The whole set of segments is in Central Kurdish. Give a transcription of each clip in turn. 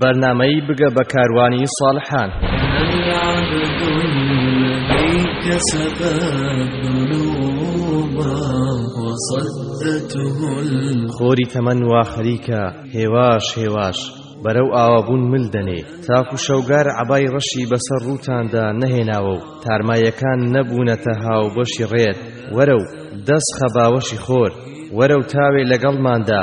بەرنامەی بگە بە کاروانی ساڵحان خۆری تەمەن وا خەریکە هێواش هێواش بەرەو ئاوابوون مل دەنێ تاکو شەوگار عبای ڕەشی بەسەر ڕووتاندا نەهێناوە و تارمایەکان نەبوونەتە هاو بەشی ڕێت وەرە و دەست خەباوەشی خۆر وەرە و تاوێ لەگەڵماندا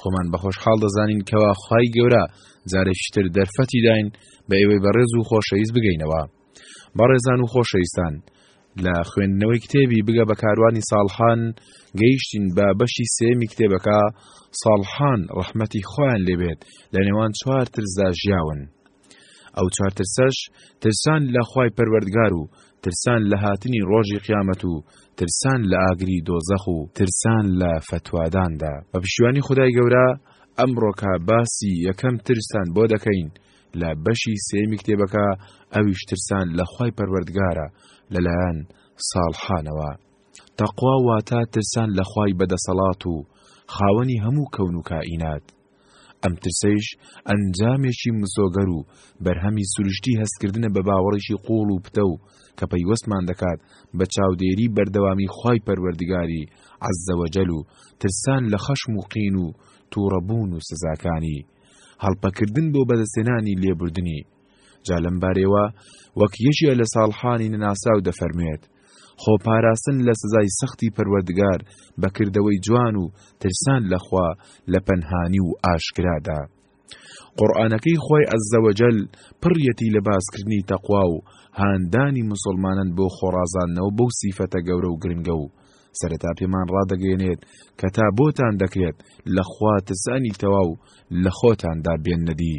خۆمان بە خۆشحاڵ دەزانین کەوا خی گەورە جارێکی تر دەرفەتی داین بە ئێوەی بەڕێز و خۆشەویست بگەینەوە بەڕێزان و خۆشەویستان لە خوێندنەوەی کتێبی بگە بە کاروانی ساڵحان گەیشتین بە بەشی سێمی کتێبەکە ساڵحان ڕەحمەتی خۆیان لێبێت لە نێوان چوار ترزدا ژیاون ئەو چوار ترسەش ترسان لە خوای پەروەردگار و ترسان لە هاتنی ڕۆژی قیامەت و ترسان لە ئاگری دۆزەخ و ترسان لە فەتواداندا بە پشتیوانی خودای گەورە ئەمڕۆکە باسی یەکەم ترستان بۆ دەکەین لە بەشی سێمی کتێبەکە ئەویش ترسان لە خوای پەروەردگارە لەلایەن ساڵحانەوە تەقوا واتە ترسان لە خوای بەدەسەڵات و خاوەنی هەموو کەون و کائینات ئەم ترسەیش ئەنجامێکی مسۆگەر و بەرهەمی سروشتی هەستکردنە بە باوەڕێکی قووڵ و پتەو کە پەیوەستمان دەکات بە چاودێری بەردەوامی خوای پەروەردگاری عەززەوەجەل و ترسان لە خەشم و قین و تووڕەبوون و سزاکانی هەڵپەکردن بۆ بەدەستهێنانی لێبوردنی جا لەم بارەیەوە وەک یەکێ لە ساڵحانی نەناسراو دەفەرموێت خۆ پاراستن لە سزای سەختی پەروەردگار بە کردەوەی جوان و ترسان لەخوا لە پەنهانی و ئاشکرادا قورآانەکەی خۆی ئەزەوەجل پڕیەتی لە باسکردنی تەقوا و هاندانی مسلمانان بۆ خۆڕازانەوە بەو سیفەتە گەورە و گرنگە و سەرەتا پێمان ڕادەگەێنێت کە تا بۆتان دەکرێت لە خواتسانی تەواو لە خۆتاندا بێن نەدی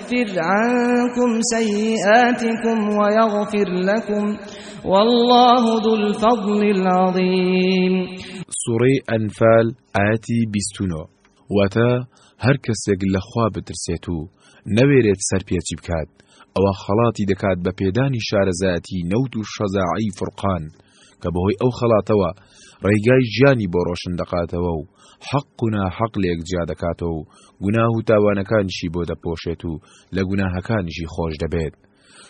یکفر عنکم سیئاتکم ویغفر لکم والله ذو الفضل العظیم سوڕەی ئەنفال ئاەتی بیستونۆ واتە هەر کەسێک لە خوا بترسێت و نەوێرێت سەرپێچی بکات ئەوە خەڵاتی دەکات بە پێدانی شارەزایەتی نەوت و شەزاعی فرقان کە بەهۆی ئەو خەڵاتەوە ڕێگای ژیانی بۆ ڕۆشن دەقاتەوە و حەق و ناحەق لێک جیا دەکاتەوە و گوناه و تاوانەکانیشی بۆ دەپۆشێت و لە گوناهەکانیشی خۆش دەبێت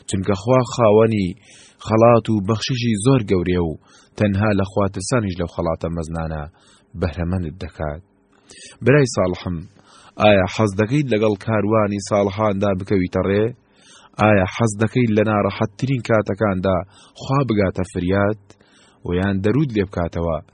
چونکە خوا خاوەنی خەڵات و بەخششی زۆر گەورێ و تەنها لە خواترسانیش لەو خەڵاتە مەزنانە بەهرەمەندت دەکات برای ساڵحم ئایا حەز دەکەیت لەگەڵ کاروانی ساڵحاندا بکەویتە ڕێ ئایا حەز دەکەیت لە ناڕەحەتترین کاتەکاندا خوا بگاتە فریاد ویان دەرود لێ بکاتەوە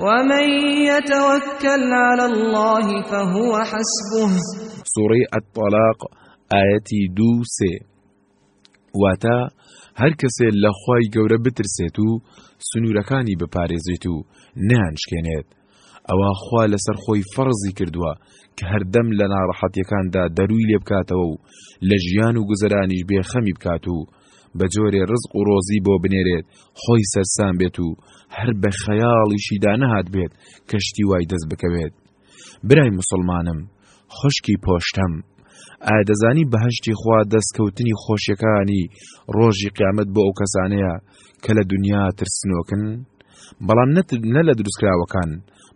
ومن یتوکل علی اللە فهو حسبه سورەی الطلاق ئایەتی دوو سێ واتە هەر کەسێ لە خوای گەورە بترسێت و سنوورەکانی بپارێزێت و نیانشکێنێت ئەوە خوا لەسەر خۆی فەرزی کردووە کە هەردەم لە ناڕەحەتیەکاندا دەرووی لێ بکاتەوە و لە ژیان و گوزەرانیش بێخەمی بکات و بە جۆرێ ڕزق و ڕۆزی بۆ بنێرێت خۆی سەرسام بێت و هەر بە خەیاڵیشیدا نەهات بێت کەشتی وای دەست بکەوێت برای مسلمانم خشکی پۆشتم ئادەزانی بەهشتی خوا دەستکەوتنی خۆشیەکانی ڕۆژی قیامەت بۆ ئەو کەسانەیە کە لە دنیا ترسنۆکن بەڵام نە لە دروستکراوەکان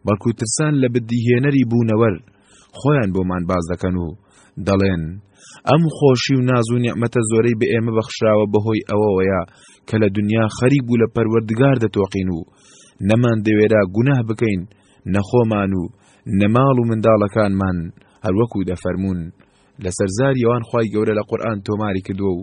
بەڵکو ترسان لە بدیهێنەری بوونەوەر خۆیان بۆمان باس دەکەن و دەڵێن ئەم خۆشی و ناز و نیعمەتە زۆرەی بە ئێمە بەخشراوە بەهۆی ئەوەوەیە کە لە دنیا خەریک بوو لە پەروەردگار دەتۆقین و نەمان دەوێرا گوناه بکەین نەخۆمان و نەماڵ و منداڵەکانمان هەروەکو دەفەرمونون لەسەر زاری ئەوان خی گەورە لە قورآن تۆماری کردووە و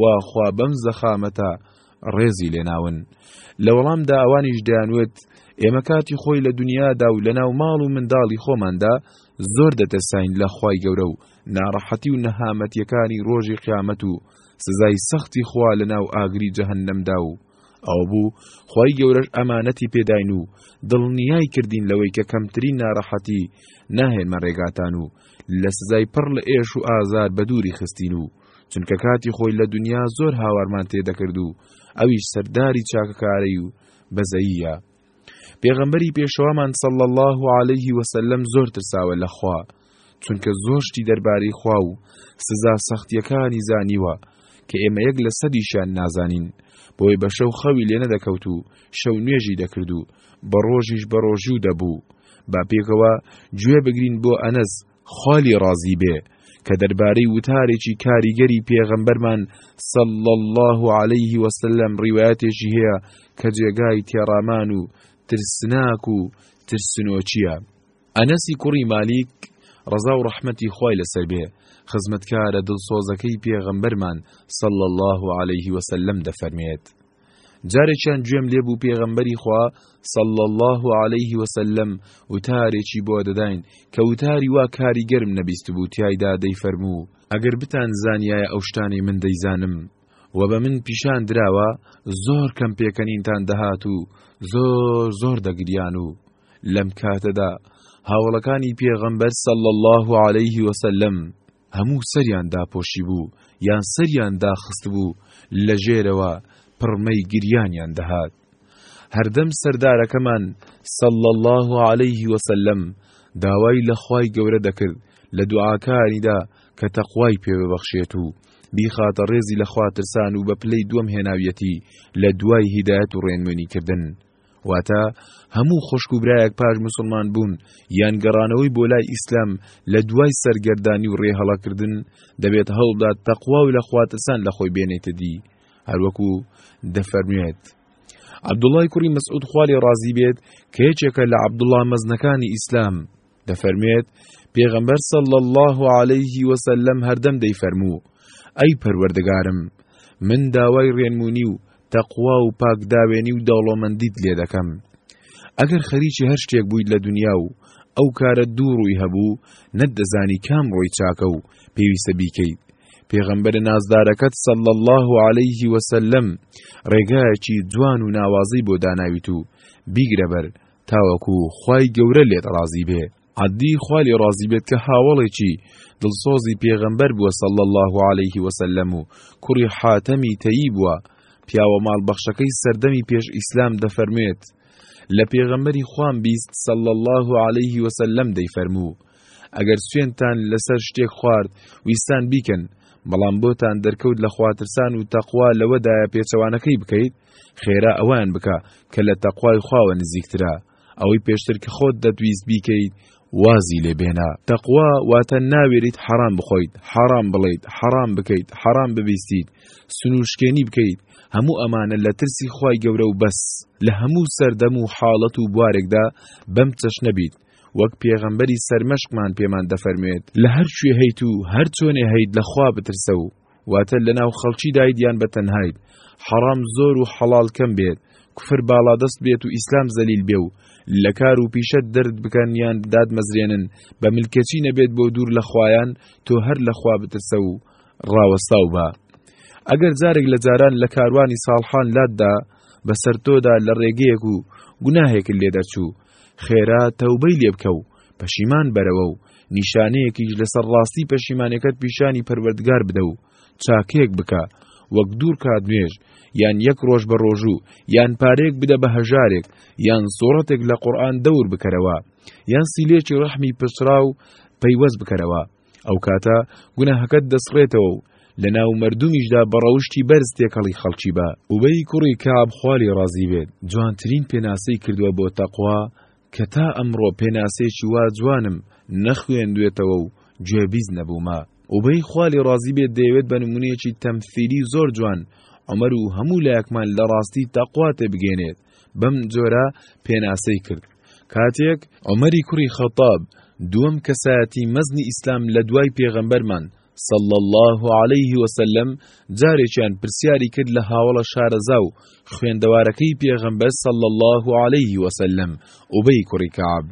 و خوا بەم زەخامەتە ڕێزی لێناون لە وەڵامدا ئەوانیش دەیانوت ئێمە کاتی خۆی لە دنیادا و لەناو ماڵ و منداڵی خۆماندا زۆر دەتەساین لە خوای گەورە و ناڕەحەتی و نەهامەتیەکانی ڕۆژی قیامەت و سزای سەختی خوا لە ناو ئاگری جەهنەمدا و ئەو بوو خی گەورەش ئەمانەتی پێداین و دڵنیای کردین لەوەی کە کەمترین ناڕەحەتی ناهێنمە ڕێگاتان و لە سزای پڕ لە ئێش و ئازار بە دووری خستین و چونکە کاتی خۆی لە دونیا زۆر هاوارمان تێ دەکرد و ئەویش سەرداری چاکەکارەی و بەزەییە پێغەمبەری پێشەوامان صلی الله عليه وسلم زۆر ترساوە لە خوا چونکە زۆر شتی دەربارەی خوا و سزا سەختیەکانی زانیوە کە ئێمە یەک لە سەدیشان نازانین بۆی بە شەو خەوی لێ نەدەکەوت و شەو نوێژی دەکرد و بە ڕۆژیش بە ڕۆژوو دەبوو با پێکەوە گوێ بگرین بۆ ئەنەس خوا لێی ڕازی بێ، کە دەربارەی وتارێکی کاریگەری پێغەمبەرمان صلی اللە علیه وسلم ڕیوایەتێکی هەیە کە جێگای تێڕامان و ترسناک و ترسنۆکیە. ئەنەسی کوڕی مالیک ڕەزا و ڕەحمەتی خوای لەسەر بێ، خزمەتکارە دڵسۆزەکەی پێغەمبەرمان صلی اللە علیه وسلم دەفەرمێت، جارێکیان گوێم لێ بوو پێغەمبەری خوا صلی الله علیه وسلم وتارێکی بۆ دەداین کە وتاری وا کاریگەرم نەبیست بوو تایدا دەیفەرموو ئەگەر بتان زانیایە ئەو شتانەی من دەیزانم و بە من پیشان دراوە زۆر کەم پێکەنینتان دەهات و زۆر زۆر دەگریان و لەم کاتەدا هاوڵەکانی پێغەمبەر صلی الله علیه وسلم هەموو سەریان داپۆشیبوو یان سەریان داخستبوو، لە ژێرەوە پڕمەی گریانیان دەهات. هەردەم سەردارەکەمان، صلی اللە علیه و سلم، داوای لە خوای گەورە دەکرد لە دوعاکانیدا کە تەقوای پێ ببەخشێت و بیخاتە ڕێزی لە خواترسان و بە پلەی دووەم هێناویەتی لە دوای هیدایەت و ڕێنمونی کردن واتە، هەموو خوشک و برایەک پاش موسڵمان بوون یان گەڕانەوەی بۆ لای ئیسلام لە دوای سەرگەردانی و ڕێهەڵەکردن دەبێت هەوڵدات تەقوا و لە خواترسان لە خۆی بێنێتە دی هەروەکو دەفەرموێت عبدوڵای کوڕی مەسعود خوا لێ ڕازی بێت کە یەکێکە لە عبدوڵا مەزنەکانی ئیسلام دەفەرموێت پێغەمبەر صلی الله علیه وسلم هەردەم دەیفەرموو ئەی پەروەردگارم من داوای ڕێنمونی و تەقوا و پاکداوێنی و دەوڵەمەندیت لێ دەکەم ئەگەر خەریکی هەر شتێک بوویت لە دنیا و ئەو کارە دوو ڕووی هەبوو نەتدەزانی کام ڕۆی چاکە و پێویستە بیکەیت پێغەمبەر نازدارەکەت سەڵ الله عليه وسلم ڕێگایەکی جوان و ناوازەی بۆ داناویت و بیگرە بەر تاوەکو خوای گەورە لێت ڕازی بێ. عەدی خوا لێ ڕازی بێت کە هاوەڵێکی دڵسۆزی پێغەمبەر بووە صلی اللە علیه وسلم و کوڕی حاتەمی تەیی بووە، پیاوە ماڵ بەخشەکەی سەردەمی پێش ئیسلام دەفەرموێت، لە پێغەمبەری خوام بیست صلی اللە علیه وسلم دەیفەرموو، ئەگەر سوێندتان لەسەر شتێک خوارد ویستان بیکەن، بەڵام بۆتان دەرکەوت لە خواترسان و تەقوا لەوەدایە پێچەوانەکەی بکەیت، خێرا ئەوەیان بکە کە لە تەقوای خواوە نزیکترە، ئەوەی پێشتر کە خۆت دەتویست بیکەیت وازی لێ بێنە. تەقوا واتە ناوێریت حەرام بخۆیت، حەرام بڵێیت، حەرام بکەیت، حەرام ببیستیت، سنوورشکێنی بکەیت، هەموو ئەمانە لە ترسی خوای گەورە و بەس، لە هەموو سەردەم و حاڵەت و بوارێکدا بەم چەشنە بیت، وەک پێغەمبەری سەرمەشقمان پێمان دەفەرموێت، لە هەر کوێ هەیت و هەر چۆنێ هەیت لە خوا بترسە و، واتە لەناو خەڵکی دایت یان بە تەنهایت، حەڕام زۆر و حەڵاڵ کەم بێت، کوفر باڵادەست بێت و ئیسلام زەلیل بێ و لە کار و پیشەت دەرت بکەن یان دادمەزرێنن بە ملکەچی نەبێت بۆ دوور لە خوایان تۆ هەر لە خوا بترسە و ڕاوەستاو بە ئەگەر جارێک لە جاران لە کاروانی ساڵحان لاتدا بەسەر تۆدا لە ڕێگەیەک و گوناهێکت لێ دەرچوو خێرا تەوبەی لێ بکە و پەشیمان بەرەوە و نیشانەیەکیش لەسەر ڕاستی پەشیمانەکەت پیشانی پەروەردگار بدە و چاکەیەک بکە وەک دوور کات نوێژ یان یەک ڕۆژ بە ڕۆژوو یان پارێک بدە بە هەژارێک یان سۆڕەتێک لە قورآن دەور بکەرەوە یان سیلێکی ڕەحمی پچرا و پەیوەست بکەرەوە ئەو کاتە گوناهەکەت دەسڕێتەوە و لە ناو مردمیشدا بە ڕەوشی بەرز تێکەڵی خەڵکی بە وبەی کوڕی کەعب خوالی ڕازی بێت جوانترین پێناسەی کردووە بۆ تەقوا کە تا ئەمڕۆ پێناسەیەکی وا جوانم نەخوێندوێتەوە و گوێبیست نەبوومە. ئوبەی خوا لێی ڕازی بێت دەیەوێت بە نموونەیەکی تەمسیلی زۆر جوان عومەر و هەموو لایەکمان لە ڕاستی تەقوا تێبگەیەنێت بەم جۆرە پێناسەی کرد کاتێک عومەری کوڕی خەتاب دووەم کەسایەتی مەزنی ئیسلام لە دوای پێغەمبەرمان، صلی اللە علیه وسلم، جارێکیان پرسیاری کرد لە هاوەڵە شارەزا و خوێندەوارەکەی پێغەمبەر صلی اللە علیه وسلم، ئوبەی کوڕی کەعب،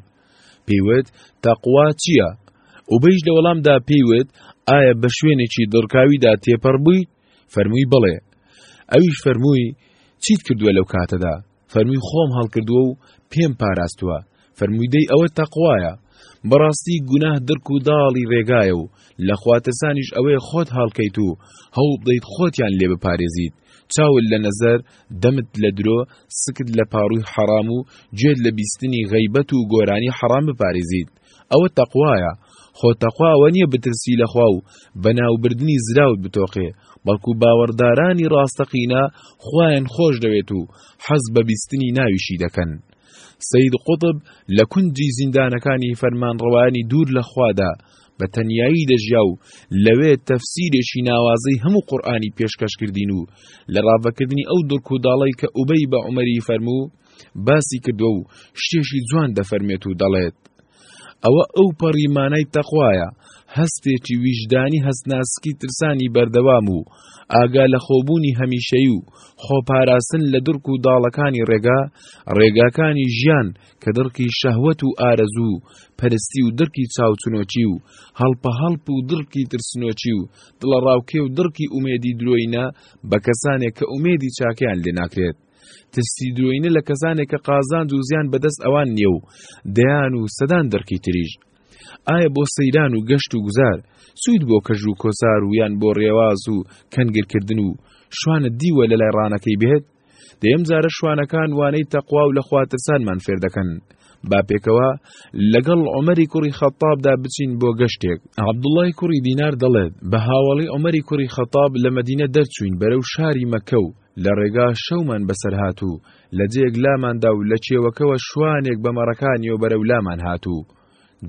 پێی وت تەقوا چییە؟ ئوبەیش لە وەڵامدا پێی وت ئایا بە شوێنێکی دڕکاویدا تێپەڕ بوویت؟ فەرمووی بەڵێ. ئەویش فەرمووی چیت کردووە لەو کاتەدا؟ فەرمووی خۆم هەڵکردووە و پێم پاراستووە، فەرمووی دەی ئەوە تەقوایە، بەڕاستی گوناه درک و داڵی رێگایە و لە خواترسانیش ئەوەیە خۆت هەڵکەیت و هەوڵبدەیت خۆتیان لێ بپارێزیت، چاوت لە نەزەر، دەمت لە درۆ، سکت لە پاڕووی حەڕام و گوێت لە بیستنی غەیبەت و گۆرانی حەڕام بپارێزیت. ئەوە تەقوایە، خۆ تەقوا ئەوە نیە بترسی لە خوا و بەناوبردنی زراوت بتۆقێ، بەڵکو باوەڕدارانی ڕاستەقینە خوایان خۆش دەوێت و حەز بە بیستنی ناویشی دەکەن. سەید قوتب لە کونجی زیندانەکانی فەرمانڕەوایانی دوور لە خوادا بە تەنیایی دەژیا و لەوێ تەفسیرێکی ناوازەی هەموو قورئانی پێشکەش کردین و لە ڕاڤەکردنی ئەو دڕکوداڵەی کە ئوبەی بە عومەری فەرموو باسی کردووە و شتێکی جوان دەفەرمێت و دەڵێت ئەوە ئەو پەڕیمانای تەخوایە هەستێکی ویژدانی هەستناسکی ترسانی بەردەوام و ئاگا لە خۆبوونی هەمیشەی و خۆپاراستن لە درک و داڵەکانی ڕێگا ڕێگاکانی ژیان کە دڕکی شەهوەت و ئارەزوو پەرستی و درکی چاوچنۆچی و هەڵپە هەڵپ و دڕکی ترسنۆچی و دڵەڕاوکێ و دڕکی ئومێدی درۆینە بە کەسانێک کە ئومێدی چاکیان لێ ناکرێت ترسی دوێینە لە کەسانێک کە قازانج و زیان بەدەست ئەوان نییە و دەیان و سەدان دەرکی تریش ئایا بۆ سەیران و گەشت و گوزار سوود بۆ کەژ و کۆسار و یان بۆ ڕێواز و کەنگرکردن و شوانت دیوە لە لای ڕانەکەی بێت دەیەم جارە شوانەکان وانەی تەقوا و لە خواترسانمان فێر دەکەن با پێکەوە لەگەڵ عمەری کوڕی خەتابدا بچین بۆ گەشتێک عبدوڵای کوڕی دینار دەڵێت بە هاوڵی عمەری کوڕی خەتاب لە مدینە دەرچوین بەرەو شاری مەکە و لە ڕێگا شەومان بەسەر هات و لە جێیەک لاماندا و لە کێوەکەوە شوانێک بە مەڕەکانیەوە بەرەو لامان هات و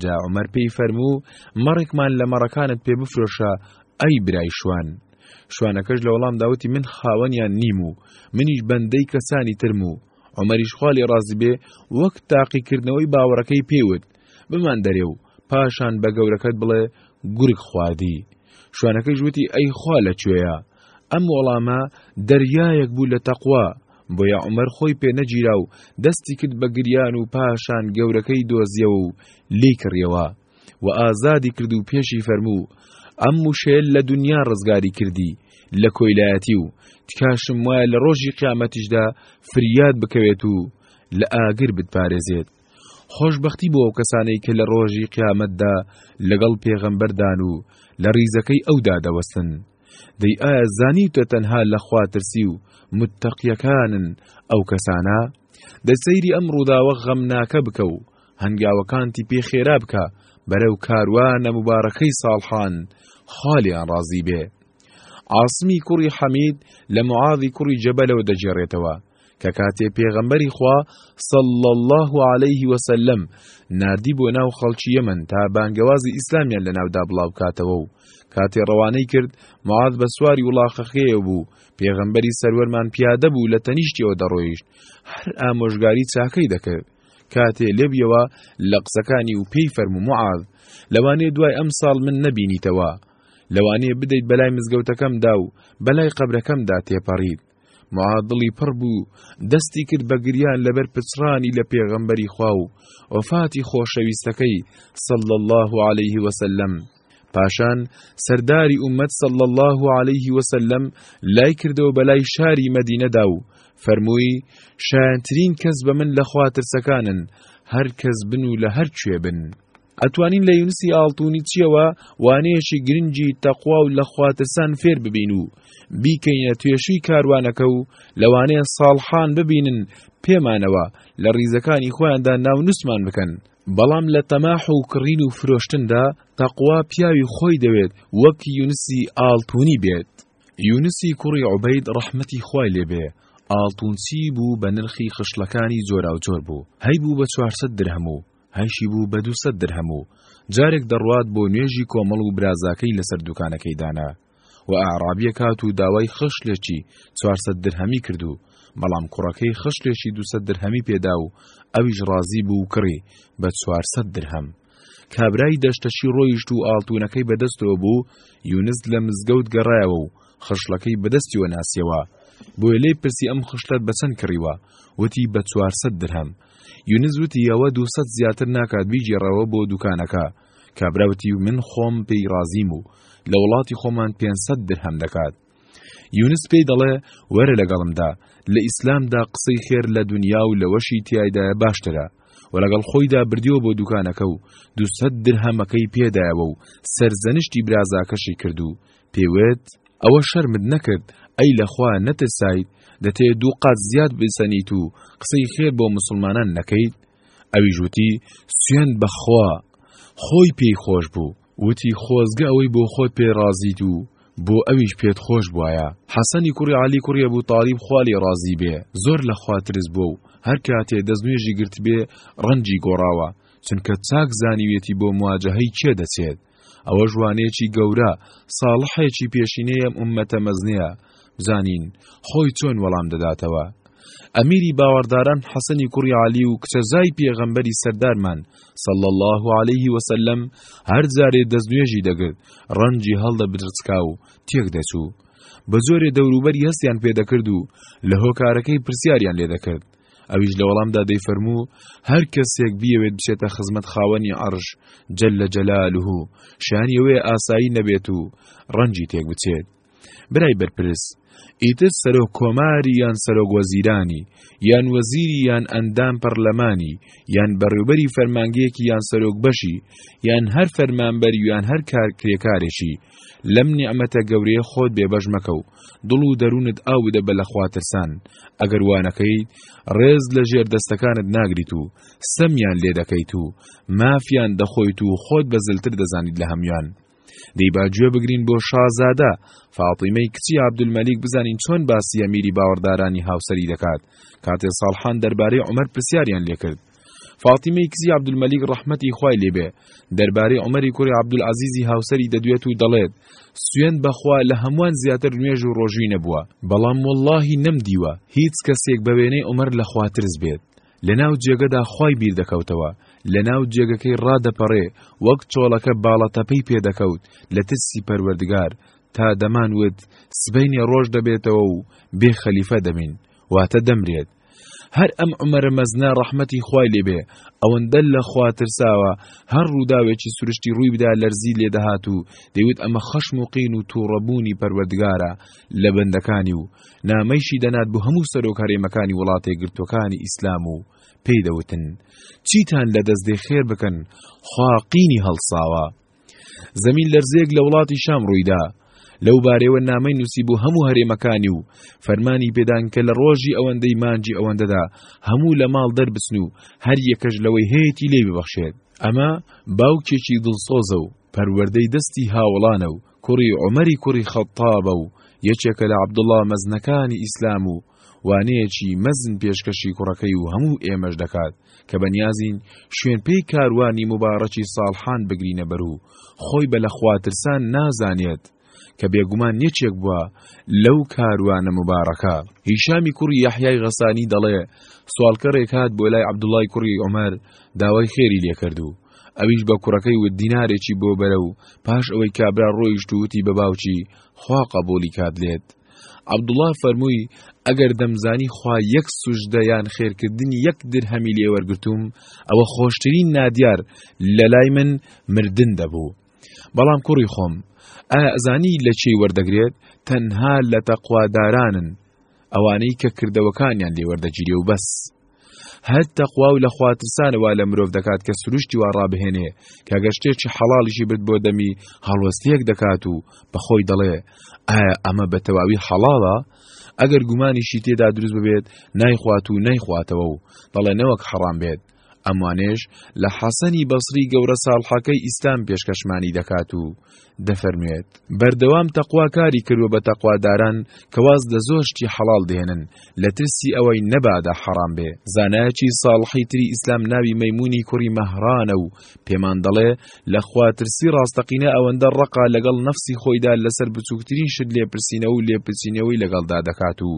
جا عمر پێی فەرموو مەڕێکمان لە مەڕەکانت پێ بفرۆشە ئەی برای شوان شوانەکەش لە وەڵام داوتی من خاوەنیان نیم و منیش بەندەی کەسانی ترم و عمەریش خاڵی ڕازی بێ وەک تاقیکردنەوەی باوەڕەکەی پێوت بمان دەرێ و پاشان بە گەورەکەت بڵێ گورگ خواردی شوانەکەی ژووتی ئەی خوا لە کوێە ئەم وەڵامە دەریایەک بوو لە تەقوا، بۆیە عومەر خۆی پێ نەگیرا و دەستی کرد بە گریان و پاشان گەورەکەی دۆزیەوە و لێی کڕیەوە و ئازادی کرد و پێشی فەرموو، ئەم وشەیە لە دونیا ڕزگاری کردی لە کۆیلایەتی و تکاشم وایە لە ڕۆژی قیامەتیشدا فریات بکەوێت و لە ئاگر بتپارێزێت. خۆشبەختی بۆ ئەو کەسانەی کە لە ڕۆژی قیامەتدا لەگەڵ پێغەمبەردان و لە ڕیزەکەی ئەودا دەوەستن. دەی ئایا زانیوتە تەنها لە خوا ترسی و متەقیەکانن ئەو کەسانە؟ دە سەیری ئەم ڕووداوە غەمناکە بکە و هەنگاوەکانتی پێ خێرا بکە بەرەو کاروانە مبارەکەی ساڵحان خالیان ڕازی بێ. عاصمی کوڕی حەمید لە معاذی کوڕی جەبەلەوە دەگێڕێتەوە کە کاتێ پێغەمبەری خوا صلی الله علیه وسلم ناردی بۆ ناو خەڵکی یەمەن تا بانگەوازی ئیسلامیان لە ناودا بڵاو کاتەوە و کاتێ ڕەوانەی کرد معاذ بە سواری وڵاخەخەیە بوو پێغەمبەری سەروەرمان پیادە بوو لە تەنیشتیەوە دەڕۆیشت هەر ئامۆژگاری چاکەی دەکرد کاتێ لێبیەوە لە قسەکانی و پێی فەرمو معاذ لەوانێ دوای ئەم ساڵ من نەبینیتەوە لەوانێ بدەیت بەلای مزگەوتەکەمدا و بەلای قەبرەکەمدا تێپەڕیت معاد دڵی پڕ بوو دەستی کرد بە گریان لەبەر پچڕانی لە پێغەمبەری خوا و وەفاتی خۆشەویستەکەی صلی الله عليه وسلم پاشان سەرداری ئومەت صلی الله عليه وسلم لای کردەوە بەلای شاری مەدینەدا و فەرمووی شایەنترین کەس بە من لە خواترسەکانن هەر کەس بن و لە هەر کوێ بن ئەتوانین لە یونسی ئاڵتونیچیەوە وانەیەکی گرنگی تەقوا و لە خواترسان فێر ببین و بیکەینە توێشوی کاروانەکە و لەوانەیە ساڵحان ببینن پێمانەوە لە ڕیزەکانی خۆیاندا ناونوسمان بکەن بەڵام لە تەماح و کڕین و فرۆشتندا تەقوا پیاوی خۆی دەوێت وەک یونسی ئاڵتونی بێت یونسی کوڕی عوبەید ڕەحمەتی خوای لێبێ ئاڵتونچی بوو بە نرخی خشلەکانی جۆراوجۆر بوو هەیبوو بە چوارسەد درهم و هەشی بوو بە دوو سەد درهەم و جارێک دەڕوات بۆ نوێژی کۆمەڵ و برازاکەی لەسەر دوکانەکەی دانا و ئەعرابیەک هات و داوای خشلێکی چوار سەد درهەمی کرد و بەڵام کوڕەکەی خشلێکی دوو سەد درهەمی پێدا و ئەویش ڕازی بوو و کڕی بە چوار سەد درهەم کابرای دەشتەشی ڕۆیشت و ئاڵتونەکەی بەدەستەوە بوو یونس لە مزگەوت گەڕایەوە و خشلەکەی بەدەستیوە ناسیەوە بۆیە لێی پرسی ئەم خشلەت بەچەند کڕیوە وتی بە چوارسەد درهەم یونس وتی ئەوە دوو سەد زیاتر ناکات بیگێڕەوە بۆ دوکانەکە، کابرا وتی من خۆم پێی ڕازیم و لە وڵاتی خۆمان پێنج سەد درهەم دەکات. یونس پێی دەڵێ وەرە لەگەڵمدا، لە ئیسلامدا قسەی خێر لە دونیا و لەوەشی تیایدایە باشترە، و لەگەڵ خۆیدا بردیەوە بۆ دوکانەکە و دوو سەد درهەمەکەی پێدایەوە و سەرزەنشتی برازاکەشی کرد و پێی وت، ئەوە شەرمت نەکرد، ئەی لە خوا نەترسایت، دەتەیە دوو قات زیاد بسەنیت و قسەی خێر بۆ موسڵمانان نەکەیت؟ ئەویش وتی، سوێند بە خوا! خۆی پێی خۆش بوو، وتی، خۆزگە ئەوەی بۆ خۆت پێ ڕازیت و بۆ ئەویش پێت خۆش بوایە. حەسەنی کوڕی عەلی کوڕی ئەبو تالیب خوا لێی ڕازی بێ، زۆر لە خوا ترس بووە و هەر کاتێ دەستنوێژی گرتبێ ڕەنجی گۆڕاوە، چونکە چاک زانیویەتی بۆ مواجەهەی کێ دەچێت، ئەوەش وانەیەکی گەورە، ساڵحێکی پێشینەی ئەم ئوممەتە مەزنەیە، بزانین خۆی چۆن وەڵام دەداتەوە. ئەمیری باوەڕداران حەسەنی کوڕی عەلی و کچەزای پێغەمبەری سەردارمان صلی الله علیه وسلم هەر جارێ دەستنوێژی دەگرت ڕەنجی هەڵدەبدرچکا و تێک دەچوو بە جۆرێ دەوروبەری هەستیان پێدەکرد و لە هۆکارەکەی پرسیاریان لێ دەکرد ئەویش لە وەڵامدا دەیفەرموو هەر کەسێک بیەوێت بچێتە خزمەت خاوەنی عەڕش جل لە جەلالوه شانی ئەوەیە ئاسایی نەبێت و ڕەنجی تێک بچێت برای بەرپرس ئیتر سەرۆک کۆماری یان سەرۆک وەزیرانی یان وەزیری یان ئەندام پەرلەمانی یان بەڕێوبەری فەرمانگەیەکی یان سەرۆک بەشی یان هەر فەرمانبەر یان هەر کارکرێکارێکی لەم نیعممەتە گەورەیە خۆت بێبەش مەکە و دڵ و دەروونت ئاو بدە بە لە خواترسان، ئەگەر وانەکەیت ڕێز لە ژێر دەستەکانت ناگریت و ستەمیان لێ دەکەیت و مافیان دەخۆیت و خۆت بە زلتر دەزانیت لە هەموان. دەی با گوێ بگرین بۆ شازادە فاتیمەی کچی عەبدولمەلیک بزانین چۆن باسی ئەمیری باوەڕدارانی هاوسەری دەکات کاتێ ساڵحان دەربارەی عومەر پرسیاریان لێکرد فاتیمەی کزی عەبدولمەلیک ڕەحمەتی خوای لێ بێ دەربارەی عومەری کوڕی عەبدولعەزیزی هاوسەری دەدوێت و دەڵێت، سوێند بە خوا لە هەمووان زیاتر نوێژ و ڕۆژووی نەبووە، بەڵام وەڵڵاهی نەمدیوە هیچ کەسێک بە وێنەی عومەر لە خوا ترس بێت. لە ناو جێگەدا خوای بیر دەکەوتەوە، لە ناو جێگەکەی ڕادەپەڕێ، وەک چۆڵەکە باڵەتەپەی پێ دەکەوت لە ترسی پەروەردگار، تا دەمانوت سبەینێ ڕۆژ دەبێتەوە و بێ خەلیفە دەبین، واتە دەمرێت. هەر ئەم عومەرە مەزنە ڕەحمەتی خوای لێبێ ئەوەندە لە خوا ترساوە هەر ڕووداوێکی سروشتی ڕووی بدا لەرزی لێدەهات و دەیوت ئەمە خەشم و قین و تووڕەبوونی پەروەردگارە لە بەندەکانی و نامەیشی دەنات بۆ هەموو سەرۆک هەرێمەکانی وڵاتێ گرتوەکانی ئیسلام و پێی دەوتن چیتان لە دەستدێ خێر بکەن خوا قینی هەڵساوە زەمین لەرزەیەک لە وڵاتی شام ڕوویدا، لەو بارەیەوە نامەی نووسیبوو هەموو هەرێمەکانی و فەرمانی پێدان کە لە ڕۆژی ئەوەندەی مانگی ئەوەندەدا هەموو لە ماڵ دەربچن و هەر یەکەش لەوەی هەیەتی لێی ببەخشێت. ئەمە باوکێکی دڵسۆزە و پەروەردەی دەستی هاوەڵانە و کوڕی عومەری کوڕی خەتتابە و یەکێکە لە عەبدوڵڵا مەزنەکانی ئیسلام و وانەیەکی مەزن پێشکەشی کوڕەکەی و هەموو ئێمەش دەکات، کە بەنیازین شوێنپێی کاروانی موباڕەکی ساڵحان بگرینە بەر و خۆی بە لەخواترسان نازانێت، کە بێگومان یەکێک بووە لەو کاروانە موبارەکە. هیشامی کوڕی یەحیای غەسانی دەڵێ سواڵکەڕێک هات بۆ لای عەبدوڵای کوڕی عومەر داوای خێری لێکرد و ئەویش بە کوڕەکەی وت دینارێکی بۆ بەرە و پاش ئەوەی کابرا ڕۆیشت و وتی بە باوکی خوا قەبوڵی کات لێت عەبدوڵڵا فەرمووی، ئەگەر دەمزانی خوا یەک سوژدە یان خێرکردنی یەک درهەمی لێ وەرگرتووم، ئەوە خۆشترین نادیار لە لای من مردن دەبوو. بەڵام کوڕی خۆم، ئایا ئەزانی لە کێی وەردەگرێت؟ تەنها لە تەقوادارانن، ئەوانەی کە کردەوەکانیان لێ وەردەگیرێ و بەس. هەر تەقوا و لە خواترسانەوە لە مرۆڤ دەکات کە سروشتی وا ڕابهێنێ کە گە شتێکی حەڵاڵیشی برد بۆ دەمی هەڵوەستەیەک دەکات و بەخۆی دەڵێ ئایا ئەمە بە تەواوی حەڵاڵە ئەگەر گومانیشی تێدا دروست ببێت نایخوات و نەیخواتەوە و دەڵێ نەوەک حەڕام بێت ئەموانێش لە حەسەنی بەسری گەورە ساڵحەکەی ئیسلام پێشکەشمانی دەکات و دەفەرموێت، بەردەوام تەقوا کاری کردووە بە تەقواداران کە واز لە زۆر شتی حەڵاڵ دێنن لە ترسی ئەوەی نەبادا حەڕام بێ. زانایەکی ساڵحی تری ئیسلام ناوی مەیموونی کوڕی مەهڕانە و پێمان دەڵێ، لە خواترسی ڕاستەقینە ئەوەندە ڕەقە لەگەڵ نەفسی خۆیدا لەسەر بچووکترین شت لێپرسینەوە و لێپرچینەوەی لەگەڵدا دەکات و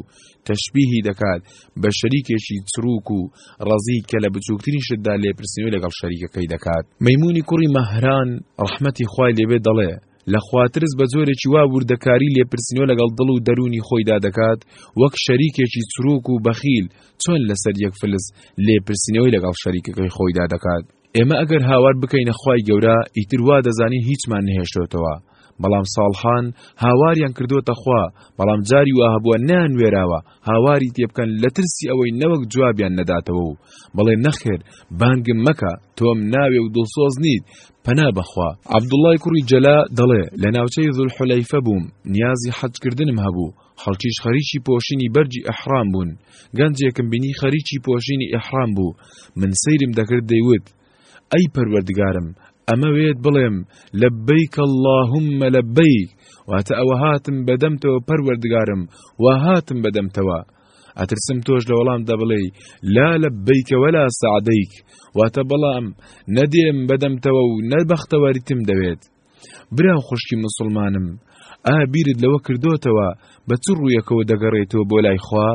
تەشبیهی دەکات بە شەریکێکی چروک و ڕەزی کە لە بچووکترین شتدا لێپرسینەوەی لەگەڵ شەریکەکەی دەکات مەمونی کوڕی مەهران ڕەحمەتی خوای لێبێ دەڵێ لە خواترس بە جۆرێکی وا وردەکاری لێپرسینەوە لەگەڵ دڵ و دەرونی خۆیدا دەکات وەک شەریکێکی چروک و بەخیل چۆن لەسەر یەک فلس لێپرسینەوەی لەگەڵ شەریکەکەی خۆیدا دەکات ئێمە ئەگەر هاوار بکەینە خوای گەورە ئیتر وا دەزانین هیچمان نهێشتۆتەوە بەڵام ساڵحان هاواریان کردوتە خوا بەڵام جاری وا هەبووە نیان وێراوە هاواری تێ بکەن لە ترسی ئەوەی نەوەک جوابیان نەداتەوە و بەڵێ نەخێر بانگم مەکە تۆم ناوێ و دڵسۆز نیت پەنا بەخوا عەبدوڵای کوڕی جەلا دەڵێ لە ناوچەی زولحولەیفە بووم نیازی حەجکردنم هەبوو خەڵکیش خەریکی پۆشینی بەرگی ئیحرام بوون، گەنجێکم بینی خەریکی پۆشینی ئیحرام بوو، من سەیرم دەکرد دەیوت، ئەی پەروەردگارم ئەمەوێت بڵێم لبیک اللهم لبیک واتە ئەوە هاتم بەدەمتەوە پەروەردگارم وا هاتم بەدەمتەوە ئەترسم تۆش لە وەڵام دەبڵێ لا لە بیکەوە لا سعدەیک واتە بەڵام نەدێم بەدەمتەوە و نەبەختەوەریتم دەوێت برا و خوشکی موسڵمانم، ئایا بیرت لەوە کردۆتەوە بە چ ڕوویەکەوە دەگەڕێیتەوە بۆ لای خوا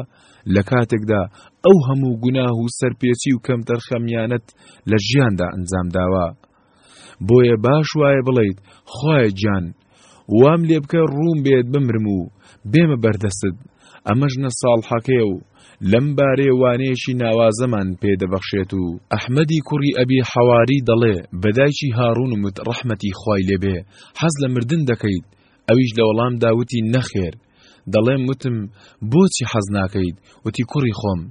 لە کاتێکدا ئەو هەموو گوناه و سەرپێچی و کەمتەرخەمیانەت لە ژیاندا ئەنجام داوە بۆیە باش وایە بڵیت خوایە گیان وام لێ بکە ڕووم بێت بمرم و بێمە بەردەستت ئەمەش نە ساڵحەکەیە و لەم بارەیە وانەیەکی ناوازەمان پێ دەبەخشێت و ئەحمەدی کوڕی ئەبی حەواری دەڵێ بە دایکی هاڕوونم وت ڕەحمەتی خوای لێ بێ حەز لە مردن دەکەیت؟ ئەویش لە وەڵامدا وتی نەخێر. دەڵێم وتم بۆچی حەز ناکەیت؟ وتی کوڕی خۆم!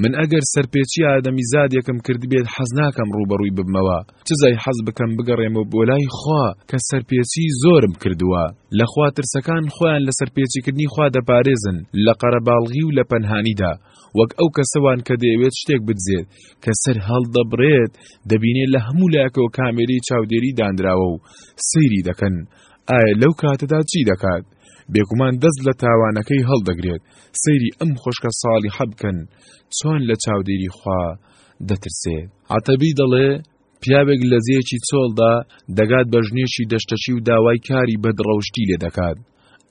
من ئەگەر سەرپێچی ئادەمیزادێکم کردبێت حەز ناکەم ڕووبەڕووی ببمەوە، چزای حەز بکەم بگەڕێمەوە بۆلای خوا کە سەرپێچی زۆرم کردووە لەخوا ترسەکان خۆیان لە سەرپێچیکردنی خوا دەپارێزن لە قەرەباڵغی و لە پەنهانیدا وەک ئەو کەسەوان کە دەیەوێت شتێک بدزێت کە سەر هەڵدەبڕێت دەبینێت لە هەموو لایەکەوە کامێری چاودێری دانراوە و سەیری دەکەن ئایا لەو کاتەدا چی دەکات بێگومان دەست لە تاوانەکەی هەڵدەگرێت سەیری ئەم خۆشکە ساڵی حەبکەن چۆن لە چاودێری خوا دەترسێ. عەتەبی دەڵێ، پیاوێک لە زێیەکی چۆڵدا دەگات بە ژنێکی دەشتەکی و داوای کاری بەدڕەوشتی لێ دەکات.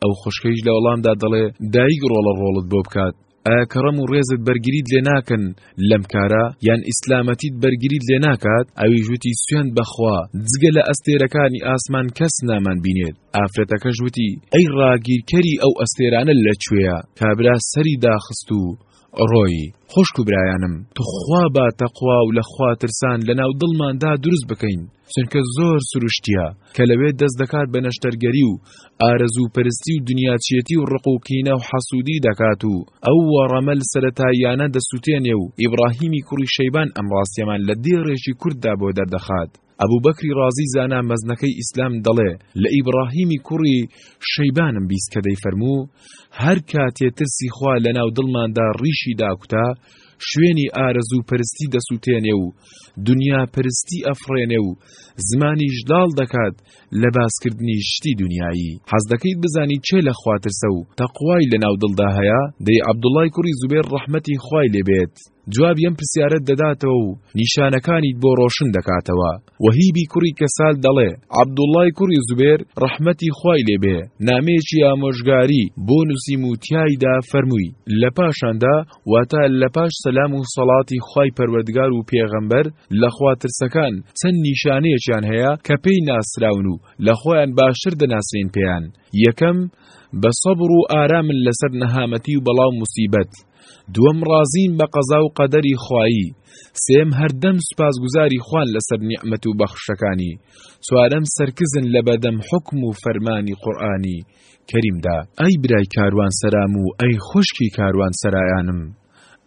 ئەو خوشکەیش لە وەڵامدا دەڵێ، دایک ڕۆڵە ڕۆڵت بۆ بکات، ئایا کەڕەم و ڕێزت بەرگریت لێ ناکەن لەم کارە، یان ئیسلامەتیت بەرگریت لێ ناکات؟ ئەویش وتی، سوێند بە خوا، جگە لە ئەستێرەکانی ئاسمان کەس نامان بینێت. ئافرەتەکەش وتی، ئەی ڕاگیرکەری ئەو ئەستێرانە لە کوێیە؟ کابرا سەری داخست و ڕۆیی، خوشک و برایانم، توخوا با تەقوا و لە خوا ترسان لە ناو دڵماندا دروست بکەین، چونکە زۆر سروشتییە، کە لەوێ دەست دەکات بە نەشتەرگەری و ئارەزوو پەرستی و دنیاچیەتی و ڕق و کینە و حەسوودی دەکات و ئەو وەڕەمل سەرەتاییانە دەسووتێنێ و ئیبڕاهیمی کوڕی شەیبان ئەم ڕاستیەمان لە دێڕێکی کورتدا بۆ دەردەخات. ئەبوبەکری ڕازی زانا مەزنەکەی ئیسلام دەڵێ، لە ئیبڕاهیمی کوڕی شەیبانم بیست کە دەیفەرموو، هەر کاتێ ترسی خوا لە ناو دڵماندا ڕیشی داکوتا، شوێنی ئارەزوو پەرستی دەسوتێنێ و دنیا پەرستی ئەفڕێنێ و زمانیش داڵ دەکات لە باس کردنی شتی دنیایی. حەز دەکەیت بزانی کێ لە خوا ترسە و تەقوای لە ناو دڵدا هەیە؟ دەی عەبدوڵڵای کوڕی زوبێر ڕەحمەتی خوای لێ بێت، جوابی ئەم پرسیارەت دەداتەوە و نیشانەکانیت بۆ ڕۆشن دەکاتەوە، وەهیبی کوڕی کەسال دەڵێ، عەبدوڵڵای کوڕی زوبێر ڕەحمەتی خوای لێ بێ نامەیەکی ئامۆژگاری بۆ نووسیم و تیایدا فەرمووی، لە پاشاندا واتە لە پاش سەلام و سەڵاتی خوای پەروەردگار و پێغەمبەر لە خواترسەکان چەند نیشانەیەکیان هەیە کە پێی ناسراون و لە خۆیان باشتر دەناسرێین پێیان، یەکەم، بە سەبر و ئارامن لەسەر نەهامەتی و بەڵا و موسیبەت، دووەم ڕازیم بە قەزا و قەدەری خوایی، سێم هەردەم سوپاسگوزاری خوان لەسەر نیعمەت و بەخششەکانی، چوارەم سەرکزن لە بەردەم حوکم و فەرمانی قورئانی کەریمدا. ئەی برای کاروانسەرام و ئەی خوشکی کاروانسەرایانم،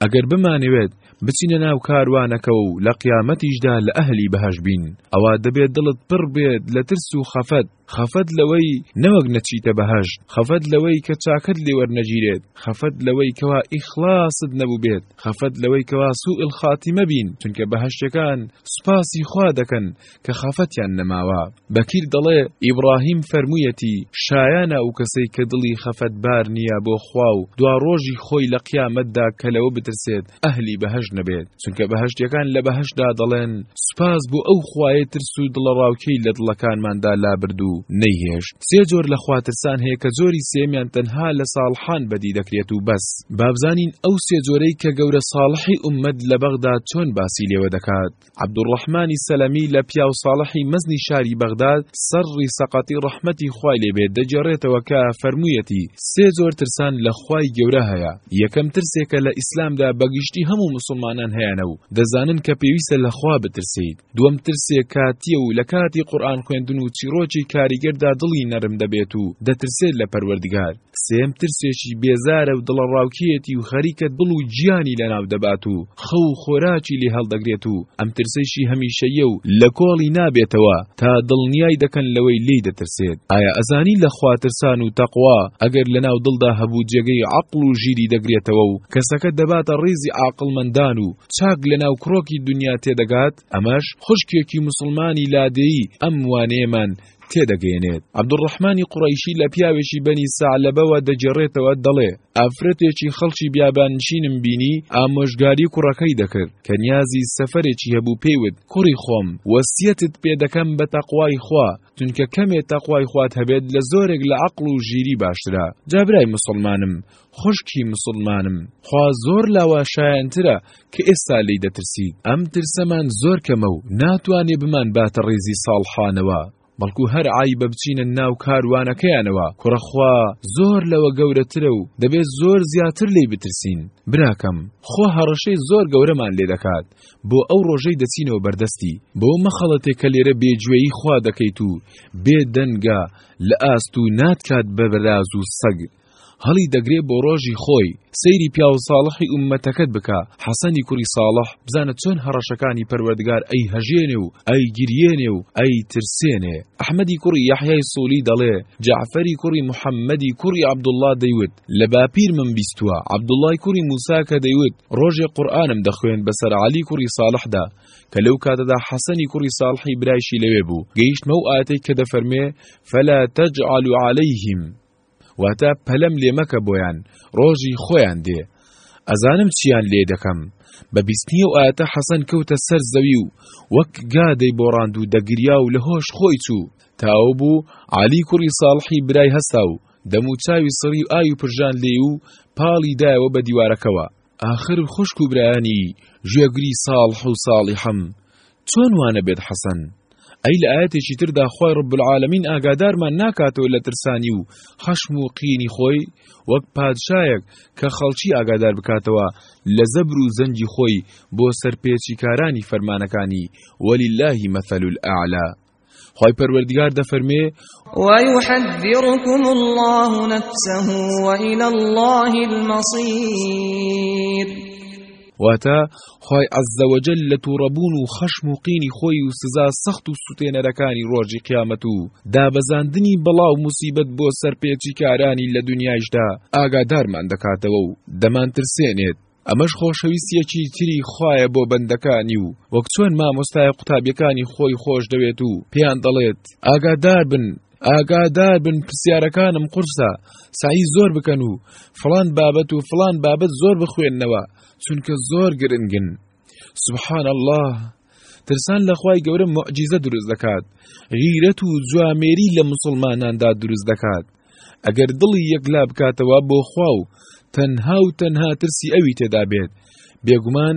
ئەگەر بمانەوێت بچینە ناو کاروانەکەوە و لە قیامەتیشدا لە ئەهلی بەهەشت بین، ئەوا دەبێت دڵت پڕ بێت لە ترس و خەفەت، خەفەت لەوەی نەوەک نەچیتە بەهەشت، خەفەت لەوەی کە چاکەت لێ وەرنەگیرێت، خەفەت لەوەی کەوا ئیخڵاست نەبووبێت، خەفەت لەوەی کەوا سوء الخاتمە بین، چونکە بەهەشتیەکان سوپاسی خوا دەکەن کە خەفەتیان نەماوە. بەکیر دەڵێ، ئیبڕاهیم فەرموویەتی، شایانە ئەو کەسەی کە دڵی خەفەتبار نیە بۆ خوا و دواڕۆژی خۆی لە قیامەتدا کە لەوە بترسێت ئەهلی بەهەشت نەبێت چونکە بەهەشتیەکان لە بەهەشتدا دەڵێن سوپاس بۆ ئەو خوایە ترس و دڵەڕاوکێی لە دڵەکانماندا لابرد و نەیهێشت سێ جۆر لە خواترسان هەیە کە جۆری سێمیان تەنها لە ساڵحان بەدی دەکرێت و بەس بابزانین ئەو سێ جۆرەی کە گەورە ساڵحی ئومەت لە بەغدا چۆن باسی لێوە دەکات عەبدولڕەحمانی سەلەمی لە پیاو ساڵحی مەزنی شاری بەغداد، سەر ڕی سەقەتی ڕەحمەتی خوای لێ بێت دەگێڕێتەوە کە فەرموویەتی، سێ جۆر ترسان لە خوای گەورە هەیە، یەکەم ترسێکە لە ئیسلامدا بە گشتی هەموو موسڵمانان هەیانە و دەزانن کە پێویستە لە خوا بترسێیت، دووەم ترسێ کاتییە و لە کاتی قورئان خوێندن و چیڕۆکی کاریگەردا دڵی نەرم دەبێت و دەترسێت لە پەروەردگار. سێم ترسێکی بێزارە و دڵەڕاوکێیەتی و خەریکە دڵ و گیانی لەناو دەبات و خەو و خۆراکی لێ هەڵدەگرێت و ئەم ترسەیشی هەمیشەییە و لە کۆڵی نابێتەوە تا دڵنیای دەکەن لەوەی لێی دەترسێت ئایا ئەزانی لە خوا ترسان و تەقوا ئەگەر لەناو دڵدا هەبوو جێگەی عەقڵ و ژیری دەگرێتەوە و کەسەکە دەباتە ڕیزی عاقڵمەندان و چاک لەناو کڕۆکی دونیا تێدەگات ئەمەش خوشکێکی موسڵمانی لادێیی ئەم وانەیەمان تێدەگەیەنێت، عەبدولڕەحمانی قوڕەیشی لە پیاوێکی بەنی سەعلەبەوە دەگێڕێتەوە دەڵێ، ئافرەتێکی خەڵکی بیابانشینم بینی ئامۆژگاری کوڕەکەی دەکرد، کە نیازی سەفەرێکی هەبوو پێی وت، کوڕی خۆم، وەسیەتت پێ دەکەم بە تەقوای خوا، چونکە کەمێ تەقوای خوات هەبێت لە زۆرێک لە عەقڵ و ژیری باشترە، جا برای موسوڵمانم، خوشکی مسوڵمانم خوا زۆر لاوا شایەنترە کە ئێستا لێی دەترسیت ئەم ترسەمان زۆر کەمە و ناتوانێ بمان باتە ڕیزی ساڵحانەوە بەڵکو هەر عەیبە بچینە ناو کاروانەکەیانەوە کوڕە خوا زۆر لەوە گەورەترە و دەبێت زۆر زیاتر لێی بترسین براکەم خۆ هەڕەشەی زۆر گەورەمان لێ دەکات بۆ ئەو ڕۆژەی دەچینەوە بەردەستی بۆ مەخەڵەتێک کە لێرە بێگوێیی خوا دەکەیت و بێدەنگە لە ئاست و ناتکات بە بەراز و سەگ هەڵی دەگرێ بۆ ڕۆژی خۆی، سەیری پیاو ساڵحی ئوممەتەکەت بکە، حەسەنی کوڕی ساڵح، بزانە چۆن هەڕەشەکانی پەروەردگار ئەیهەژێنێ و ئەیگریێنێ و ئەیترسێنێ، ئەحمەدی کوڕی یەحیای سوڵی دەڵێ، جەعفەری کوڕی محەممەدی کوڕی عەبدوڵڵا دەیوت، لە باپیرمم بیستووە، عەبدوڵڵای کوڕی مووسا کە دەیوت، ڕۆژێ قورئانم دەخوێند بەسەر عەلی کوڕی ساڵحدا، کە لەو کاتەدا حەسەنی کوڕی ساڵحی برایشی لەوێ بوو، گەیشتمە ئەو ئایەتەی کە دەفەرموێ، فلا تجعلوا علیهم، واتە پەلەم لێ مەکە بۆیان ڕۆژی خۆیان دێ ئەزانم چیان لێ دەکەم بە بیستنی و ئاتە حەسەن کەوتە سەر زەوی و وەک گادەی بۆ ڕاند و دەگریا و لە هۆش خۆی چوو تاو بوو عالی کوڕی ساڵحی برای هەستا و دەم و چاوی سڕی و ئاوی پرژان لێ و پاڵی دایەوە بە دیوارەکەوە ئاخر خوشک و برایانی جێگری ساڵح و ساڵیحم چۆن وانەبێت حەسەن ئەی لە ئاەتێکی تردا خی رب العالمین ئاگادارمان ناکاتەوە لە ترسانی و خەشم و قینی خۆی وەک پادشایەک کە خەڵکی ئاگادار بکاتەوە لە زەبر و زەنگی خۆی بۆ سەرپێچیکارانی فەرمانەکانی وەلیلهی مەثل الأعلى خوای پەروەردگار دەفەرمێ ويحذركم الله نفسه وإلى الله المصير واتە خی عەزەوەجل لە تووڕەبوون و خەشم و قینی خۆی و سزا سەخت و سوتێنەرەکانی ڕۆژی قیامەت و دابەزاندنی بەڵا و موسیبەت بۆ سەرپێچی کارانی لە دنیایشدا ئاگادارمان دەکاتەوە و دەمانترسێنێت ئەمەش خۆشەویستیەکی تری خوایە بۆ بەندەکانی و وەک چۆن مامۆستای قوتابیەکانی خۆی خۆش دەوێت و پێیان دەڵێت ئاگادار بن ئاگادار بن پرسیارەکانم قورسە سعی زۆر بکەن و فلان بابەت و فلان بابەت زۆر بخوێندنەوە چونکە زۆر گرنگن سبحان الله ترسان لە خوای گەورە معجزە دروست دەکات غیرەت و جوامێری لە مسلماناندا دروست دەکات ئەگەر دڵی یەکلا بکاتەوە بۆ خوا و تەنها و تەنها ترسی ئەوی تێدا بێت بێگومان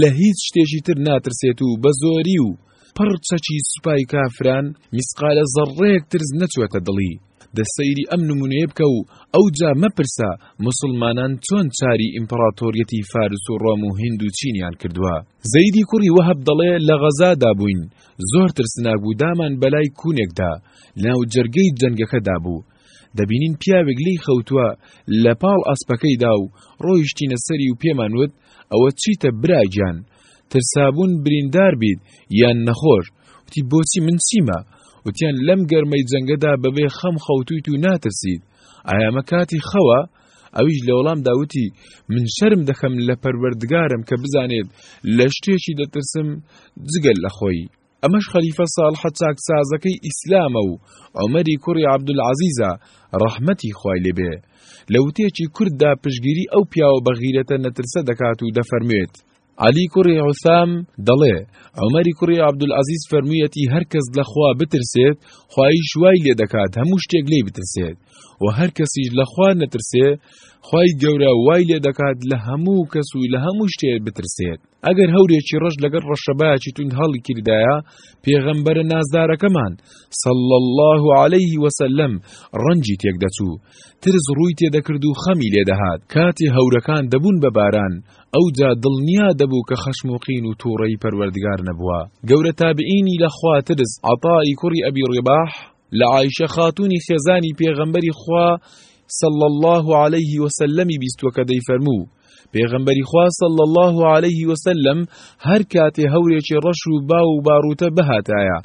لە هیچ شتێکی تر ناترسێت و بە زۆری و پڕ چەکی سوپای کافران میسقالە زەڕێک ترس نەچوەتە دڵی دە سەیری ئەم نمونەیە بکە و ئەو جا مەپرسە مسلمانان چۆن چاری ئیمپڕاتۆریەتی فارس و ڕۆم و هند و چینیان کردووە زەیدی کوڕی وەهب دەڵێ لە غەزادا بووین زۆر ترسناک بوو دامان بەلای کوونێکدا لەناو جەرگەی جەنگەکەدا بوو دەبینین پیاوێک لی خەوتووە لە پاڵ ئەسپەکەیدا و ڕۆیشتینە سەری و پێمان وت ئەوە چیتە براگیان ترسابوون بریندار بیت یان نەخۆش وتی بۆچی من چیمە وتیان لەم گەرمەی جەنگەدا بەبێ خەم خەوتویت و ناترسیت ئایامە کاتی خەوە ئەویش لە وەڵامدا وتی من شەرم دەکەم لە پەروەردگارم کە بزانێت لە شتێکی دەترسم جگەل لە خۆی ئەمەش خەلیفە ساڵحە چاکسازەکەی ئیسلامە و عمەری کوڕی عەبدولعەزیزە ڕەحمەتی خوای لێبێ لە وتێکی کورددا پشگیری ئەو پیاوە بەغیرەتە نەترسە دەکات و دەفەرموێت عەلی کوڕی عوسام، دەڵێ، عومەری کوڕی عەبدولعەزیز فەرموویەتی هەر کەس لە خوا بترسێت، خواییش وای لێ دەکات هەموو شتێک لێی بترسێت، و هەر کەسیش لە خوا نەترسێ، خوای گەورە وای لێ دەکات لە هەموو کەس و لە هەموو شتێ بترسێت. ئەگەر هەورێکی ڕەش لەگەڵ ڕەشەبایەکی توند هەڵیکردایە، پێغەمبەرە نازدارەکەمان، صلی اللە علیه و سلم، ڕەنجی تێک دەچوو، ترس ڕووی تێ دەکرد و خەمی لێ دەهات، کاتێ هەورەکان دەبوون بە باران، ئەوجا دڵنیا دەبوو کە خەشم و قین و توڕەیی پەروەردگار نەبووە، گەورە تابعینی لە خوا ترس عطائی کوڕی ابی رباح لە عائشە خاتوونی خێزانی پێغەمبەری خوا صلی اللە علیه وسلم ی بیستووە کە دەیفەرموو، پێغەمبەری خوا صلی اللە علیه وسلم هەر کاتێ هەورێکی ڕەش و باو و باروتە بهاتایە،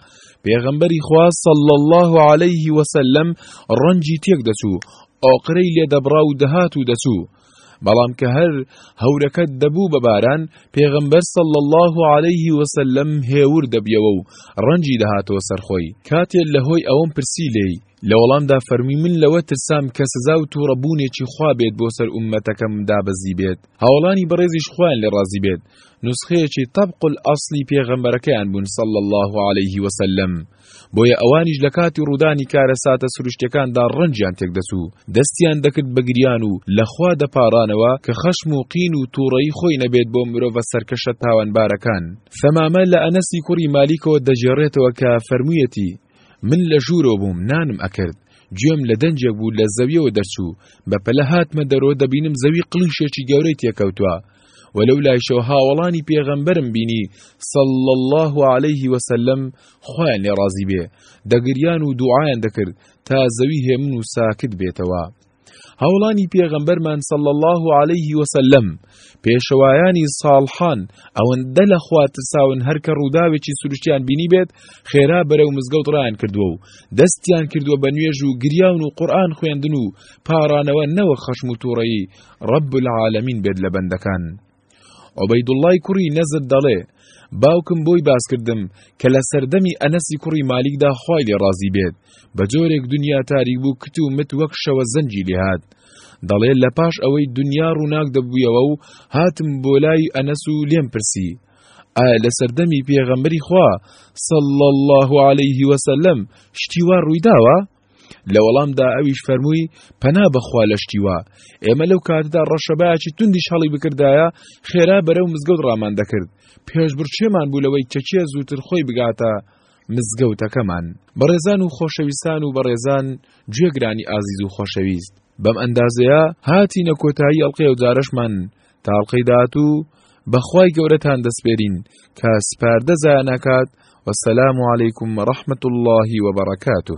پێغەمبەری خوا صلی اللە علیه وسلم ڕەنجی تێک دەچوو، ئۆقرەی لێ دەبڕا و دەهات و دەچوو، بەڵام کە هەر هەورەکە دەبوو بە باران پێغەمبەر صلی الله علیه وسلم هێور دەبیەوە و ڕەنجی دەهاتەوە سەرخۆی کاتێ لە هۆی ئەوەم پرسی لێی لە وەڵامدا فەرمی من لەوە ترسام کە سزا و تووڕەبوونێکی خوا بێت بۆ سەر ئومەتەکەم دابەزی بێت هاوڵانی بەڕێزیش خوان لە ڕازی بێت نسخەیەکی طبق الأصلی پێغەمبەرەکەیان بوون صلی الله علیه وسلم بۆیە ئەوانیش لە کاتی ڕوودانی کارەساتە سروشتیەکاندا ڕەنجیان تێکدەچوو، دەستیان دەکرد بە گریان و لە خوا دەپاڕانەوە کە خەشم و قین و توڕەیی خۆی نەبێت بۆ مرۆڤە سەرکەشە تاوانبارەکان. ثەمامە لە ئەنەسی کوڕی مالیکەوە دەگێڕێتەوە کە فەرموویەتی، من لە ژوورەوە بووم نانم ئەکرد، گوێم لە دەنگێک بوو لە زەویەوە دەرچوو، بە پەلە هاتمە دەرەوە دەبینم زەوی قڵیشێکی گەورەی تێکەوتووە، و لەو لایشەوە هاوەڵانی پێغەمبەرم بینی صلی الله عليه وسلم خوایان لێ ڕازی بێ دەگریان و دوعایان دەکرد تا زەوی هێمن و ساکت بێتەوە هەوڵانی پێغەمبەرمان صلی الله عليه وسلم پێشەوایانی ساڵحان ئەوەندە لە خوا ترساون هەر کە ڕووداوێکی سروشتیان بینی بێت خێرا بەرەو مزگەوت ڕایان کردووە و دەستیان کردووە بە نوێژ و گریاون و قورئان خوێندن و پارانەوە نەوە خەشم و تووڕەیی رب العالمین بێت لە بەندەکان. عوبەیدوڵڵای کوڕی نەزر دەڵێ، باوکم بۆی باس کردم کە لە سەردەمی ئەنەسی کوڕی مالیکدا خوای لێ ڕازی بێت، بە جۆرێک دنیا تاریک بوو کت و مت وەک شەوە زەنگی لێ هات. دەڵێ لە پاش ئەوەی دنیا ڕووناک دەبوویەوە و هاتم بۆ لای ئەنەس و لێم پرسی، ئایا لە سەردەمی پێغەمبەری خوا صلی اللە علیه وسلم شتی وا ڕووی داوە؟ لە وەڵامدا ئەویش فەرمووی پەنا بەخوا لەشتیوا ئێمە لەو کاتدا ڕەشەبایەکی توندیش هەڵی بکردایە خێرا بەرەو مزگەوت ڕامان دەکرد پێش بڕچێمان بوو لەوەی چەچێ زووتر خۆی بگاتە مزگەوتەکەمان بەڕێزان و خۆشەویستان و بەڕێزان گوێگرانی ئازیز و خۆشەویست بەم ئەندازەیە هاتی نەکۆتایی ئەڵلقێ و جارشمان تاڵقەی داات و بەخوای گەورەتان دەسپێرین کە سپاردە زایە ناکات وەسەلام و عیکم ڕەحمت اللهی وبرکاته